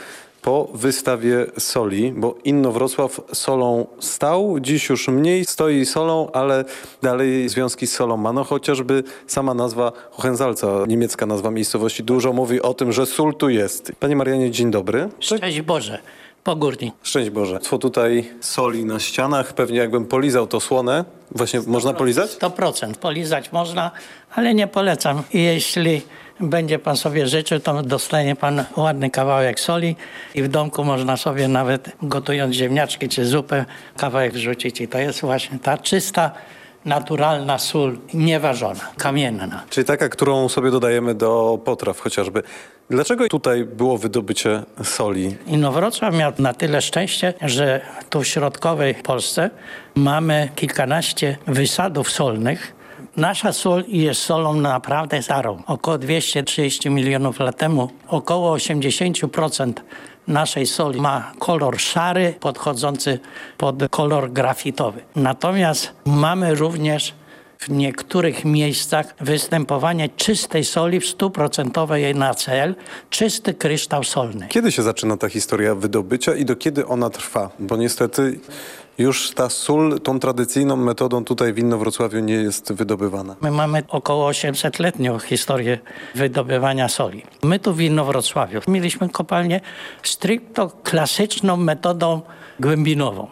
Speaker 1: po wystawie soli, bo Innowrocław solą stał, dziś już mniej stoi solą, ale dalej związki z solą ma. No chociażby sama nazwa Hohenzalca, niemiecka nazwa miejscowości, dużo mówi o tym, że sól tu jest. Panie Marianie, dzień dobry.
Speaker 32: Szczęść Boże, pogórnik.
Speaker 1: Szczęść Boże. Co tutaj soli na ścianach, pewnie jakbym polizał to słone. Właśnie można polizać?
Speaker 32: 100%. Polizać można, ale nie polecam. Jeśli będzie pan sobie życzył, to dostanie pan ładny kawałek soli i w domku można sobie nawet gotując ziemniaczki czy zupę kawałek wrzucić. I to jest właśnie ta czysta, naturalna sól, nieważona, kamienna.
Speaker 1: Czyli taka, którą sobie dodajemy do potraw chociażby. Dlaczego tutaj było wydobycie soli?
Speaker 32: Inowrocław miał na tyle szczęście, że tu w środkowej Polsce mamy kilkanaście wysadów solnych. Nasza sól jest solą naprawdę starą. Około 230 milionów lat temu około 80% naszej soli ma kolor szary, podchodzący pod kolor grafitowy. Natomiast mamy również w niektórych miejscach występowanie czystej soli w stuprocentowej jej NaCl, czysty kryształ solny.
Speaker 1: Kiedy się zaczyna ta historia wydobycia i do kiedy ona trwa? Bo niestety już ta sól tą tradycyjną metodą tutaj w Innowrocławiu nie jest wydobywana.
Speaker 32: My mamy około 800-letnią historię wydobywania soli. My tu w Innowrocławiu mieliśmy kopalnię stricto klasyczną metodą głębinową.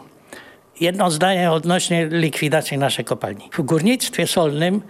Speaker 32: Jedno zdanie odnośnie likwidacji naszej kopalni. W górnictwie solnym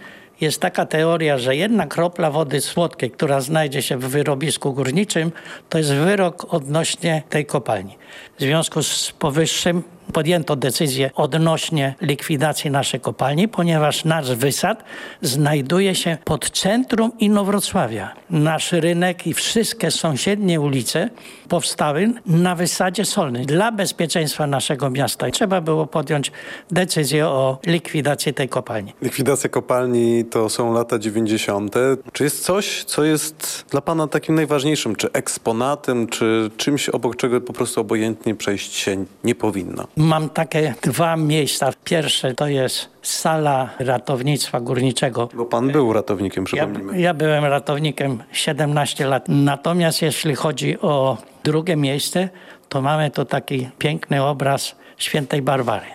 Speaker 32: jest taka teoria, że jedna kropla wody słodkiej, która znajdzie się w wyrobisku górniczym, to jest wyrok odnośnie tej kopalni. W związku z powyższym podjęto decyzję odnośnie likwidacji naszej kopalni, ponieważ nasz wysad znajduje się pod centrum Inowrocławia. Nasz rynek i wszystkie sąsiednie ulice powstały na wysadzie solnej. Dla bezpieczeństwa naszego miasta trzeba było podjąć decyzję o likwidacji tej kopalni.
Speaker 1: Likwidacja kopalni to są lata 90. Czy jest coś, co jest dla Pana takim najważniejszym? Czy eksponatem, czy czymś, obok czego po prostu obojętnie przejść się nie powinno?
Speaker 32: Mam takie dwa miejsca. Pierwsze to jest sala ratownictwa górniczego.
Speaker 1: Bo Pan był ratownikiem,
Speaker 32: Ja,
Speaker 1: przypomnijmy.
Speaker 32: ja byłem ratownikiem 17 lat. Natomiast jeśli chodzi o drugie miejsce, to mamy tu taki piękny obraz świętej Barbary.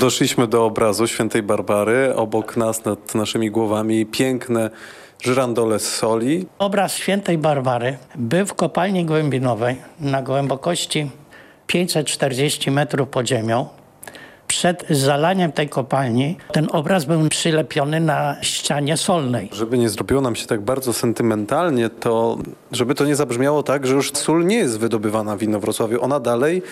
Speaker 1: Doszliśmy do obrazu świętej Barbary. Obok nas, nad naszymi głowami, piękne żyrandole z soli.
Speaker 32: Obraz świętej Barbary był w kopalni głębinowej na głębokości 540 metrów pod ziemią. Przed zalaniem tej kopalni ten obraz był przylepiony na ścianie solnej.
Speaker 1: Żeby nie zrobiło nam się tak bardzo sentymentalnie, to żeby to nie zabrzmiało tak, że już sól nie jest wydobywana w Inowrocławiu. Ona dalej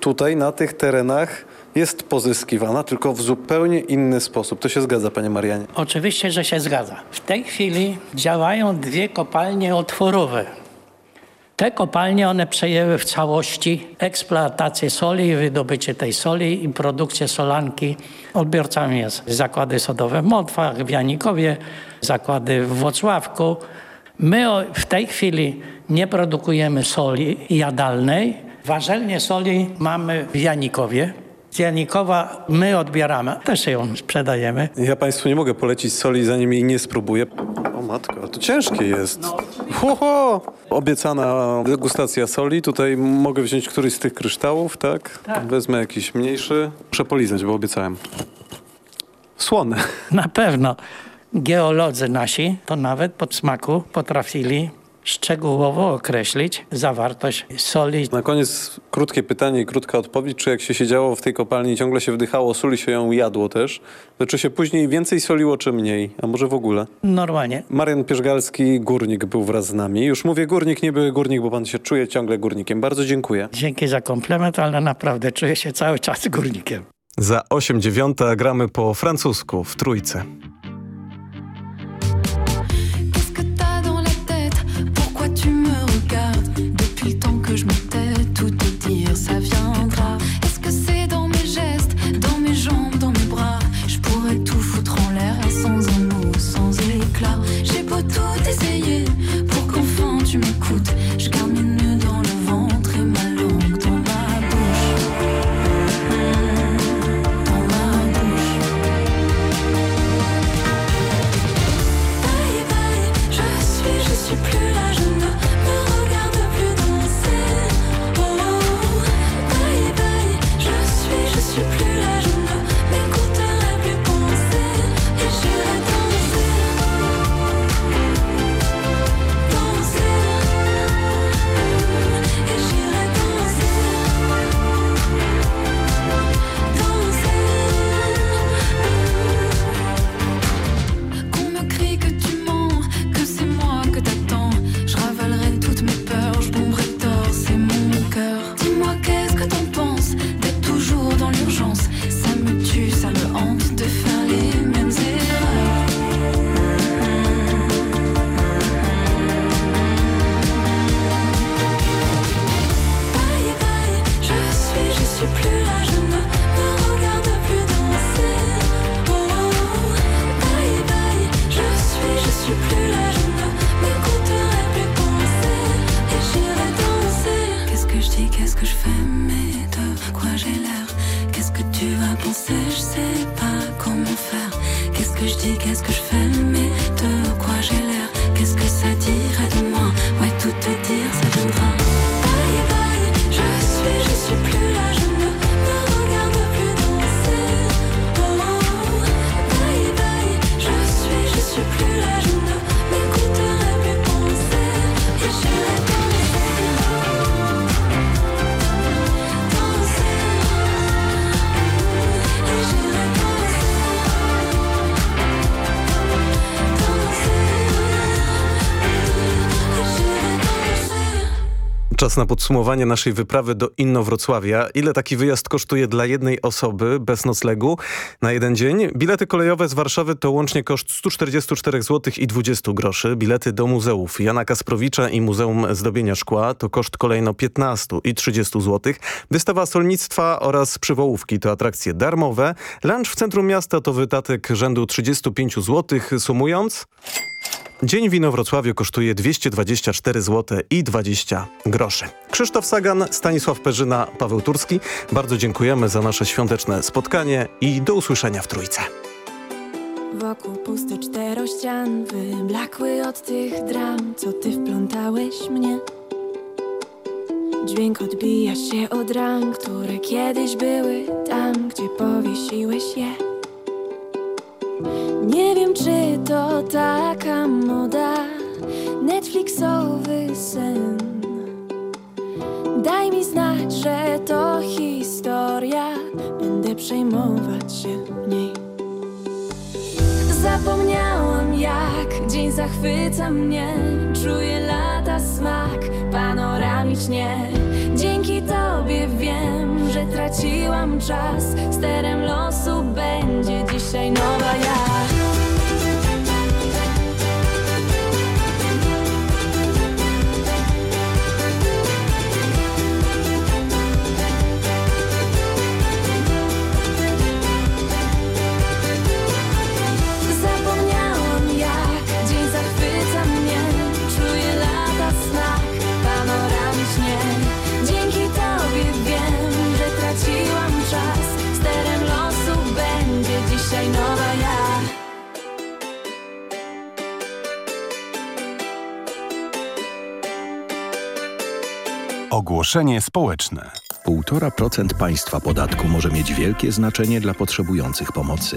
Speaker 1: tutaj na tych terenach jest pozyskiwana, tylko w zupełnie inny sposób. To się zgadza, panie Marianie?
Speaker 32: Oczywiście, że się zgadza. W tej chwili działają dwie kopalnie otworowe. Te kopalnie one przejęły w całości eksploatację soli, wydobycie tej soli i produkcję solanki. Odbiorcami jest zakłady sodowe w Motwach, w Janikowie, zakłady w Włocławku. My w tej chwili nie produkujemy soli jadalnej. Warzelnię soli mamy w Janikowie. Z Janikowa my odbieramy, też ją sprzedajemy.
Speaker 1: Ja państwu nie mogę polecić soli, zanim jej nie spróbuję. O matko, to ciężkie jest. Ho, ho! Obiecana degustacja soli. Tutaj mogę wziąć któryś z tych kryształów, tak? Wezmę jakiś mniejszy. Muszę poliznać, bo obiecałem. Słone.
Speaker 32: Na pewno geolodzy nasi to nawet pod smaku potrafili szczegółowo określić zawartość soli.
Speaker 1: Na koniec krótkie pytanie i krótka odpowiedź. Czy jak się siedziało w tej kopalni ciągle się wdychało sól i się ją jadło też, to czy się później więcej soliło, czy mniej? A może w ogóle?
Speaker 32: Normalnie.
Speaker 1: Marian Pierzgalski, górnik, był wraz z nami. Już mówię górnik, nie były górnik, bo pan się czuje ciągle górnikiem. Bardzo dziękuję.
Speaker 32: Dzięki za komplement, ale naprawdę czuję się cały czas górnikiem.
Speaker 20: Za 8 dziewiąta gramy po francusku w trójce. Czas na podsumowanie naszej wyprawy do Innowrocławia. Ile taki wyjazd kosztuje dla jednej osoby bez noclegu na jeden dzień? Bilety kolejowe z Warszawy to łącznie koszt 144 zł i 20 groszy. Bilety do muzeów Jana Kasprowicza i Muzeum Zdobienia Szkła to koszt kolejno 15 i 30 zł. Wystawa solnictwa oraz przywołówki to atrakcje darmowe. Lunch w centrum miasta to wydatek rzędu 35 zł. Sumując... Dzień w Inowrocławiu kosztuje 224 zł i 20 groszy. Krzysztof Sagan, Stanisław Perzyna, Paweł Turski. Bardzo dziękujemy za nasze świąteczne spotkanie i do usłyszenia w Trójce.
Speaker 33: Wokół pusty czterościan Wyblakły od tych dram Co ty wplątałeś mnie Dźwięk odbija się od ram Które kiedyś były tam Gdzie powiesiłeś je Nie wiem czy to taka moda. Netflixowy sen. Daj mi znać, że to historia. Będę przejmować się niej. Zapomniałam jak dzień zachwyca mnie. Czuję lata smak panoramicznie. Dzięki tobie wiem,
Speaker 20: że traciłam czas. Sterem losu będzie dzisiaj nowa ja dzisiaj nowa ja
Speaker 34: Ogłoszenie społeczne.
Speaker 35: 1,5% państwa podatku może mieć wielkie znaczenie dla potrzebujących pomocy.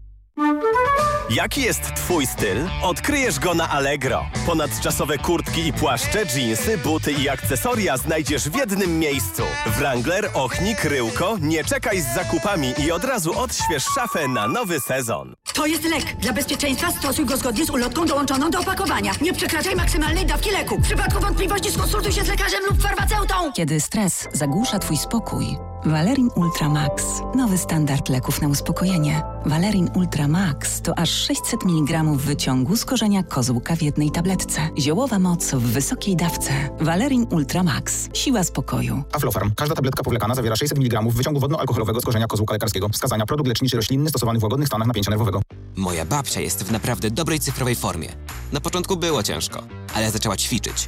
Speaker 36: Jaki jest Twój styl? Odkryjesz go na Allegro. Ponadczasowe kurtki i płaszcze, dżinsy, buty i akcesoria znajdziesz w jednym miejscu. Wrangler, Ochnik, Ryłko, nie czekaj z zakupami i od razu odśwież szafę na nowy sezon.
Speaker 37: To jest lek. Dla bezpieczeństwa stosuj go zgodnie z ulotką dołączoną do opakowania. Nie przekraczaj maksymalnej dawki leku. W przypadku wątpliwości skonsultuj się z lekarzem lub farmaceutą.
Speaker 38: Kiedy stres zagłusza Twój spokój, Valerin Ultra Max. Nowy standard leków na uspokojenie. Valerin Ultra Max to aż 600 mg wyciągu z korzenia kozłka w jednej tabletce. Ziołowa moc w wysokiej dawce. Valerin Ultra Max. Siła spokoju.
Speaker 39: Aflofarm. Każda tabletka powlekana zawiera 600 mg wyciągu wodno-alkoholowego z korzenia kozłka lekarskiego. Wskazania produkt leczniczy roślinny stosowany w łagodnych stanach napięcia nerwowego.
Speaker 40: Moja babcia jest w naprawdę dobrej cyfrowej formie. Na początku było ciężko, ale zaczęła ćwiczyć.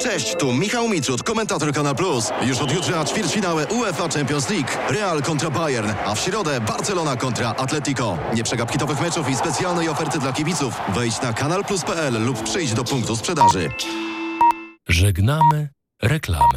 Speaker 41: Cześć, tu Michał Mitrud, komentator Kanal Plus. Już od jutra ćwierćfinale UEFA Champions League. Real kontra Bayern, a w środę Barcelona kontra Atletico. Nie przegap hitowych meczów i specjalnej oferty dla kibiców. Wejdź na kanalplus.pl lub przyjdź do punktu sprzedaży.
Speaker 42: Żegnamy reklamy.